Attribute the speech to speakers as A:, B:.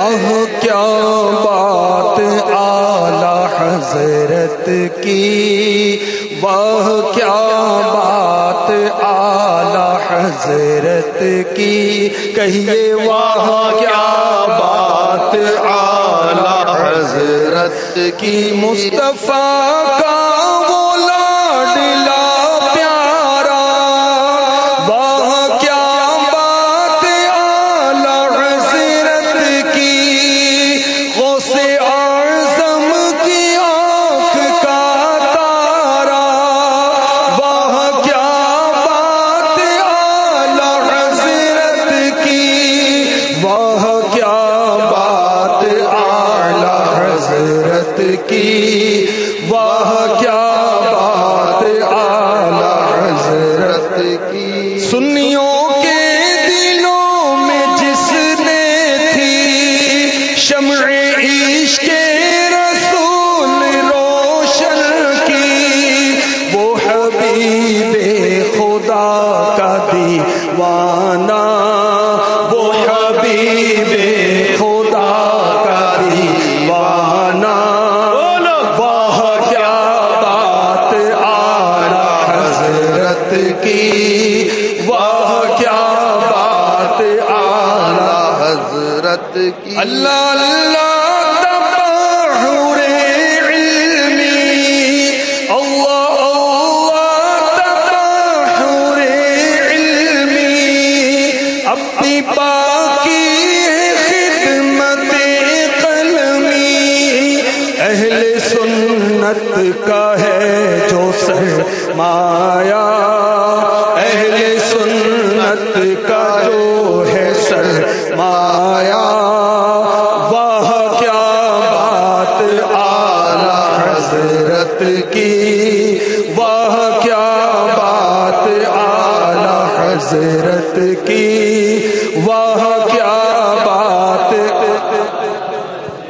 A: وہ کیا بات آلہ حضرت کی؟ وہ کیا بات آلہ حضرت کی؟ کہیے وہ کیا بات آلہ حضرت کی؟ مصطفیٰ کا کی خدمت قلمی۔ اہل سنت کا ہے جو سر مایا۔ اہل سنت کا جو فرمایا، واہ وہ کیا بات آلہ حضرت کی؟ واہ، کیا بات آلہ حضرت کی؟ واہ، کیا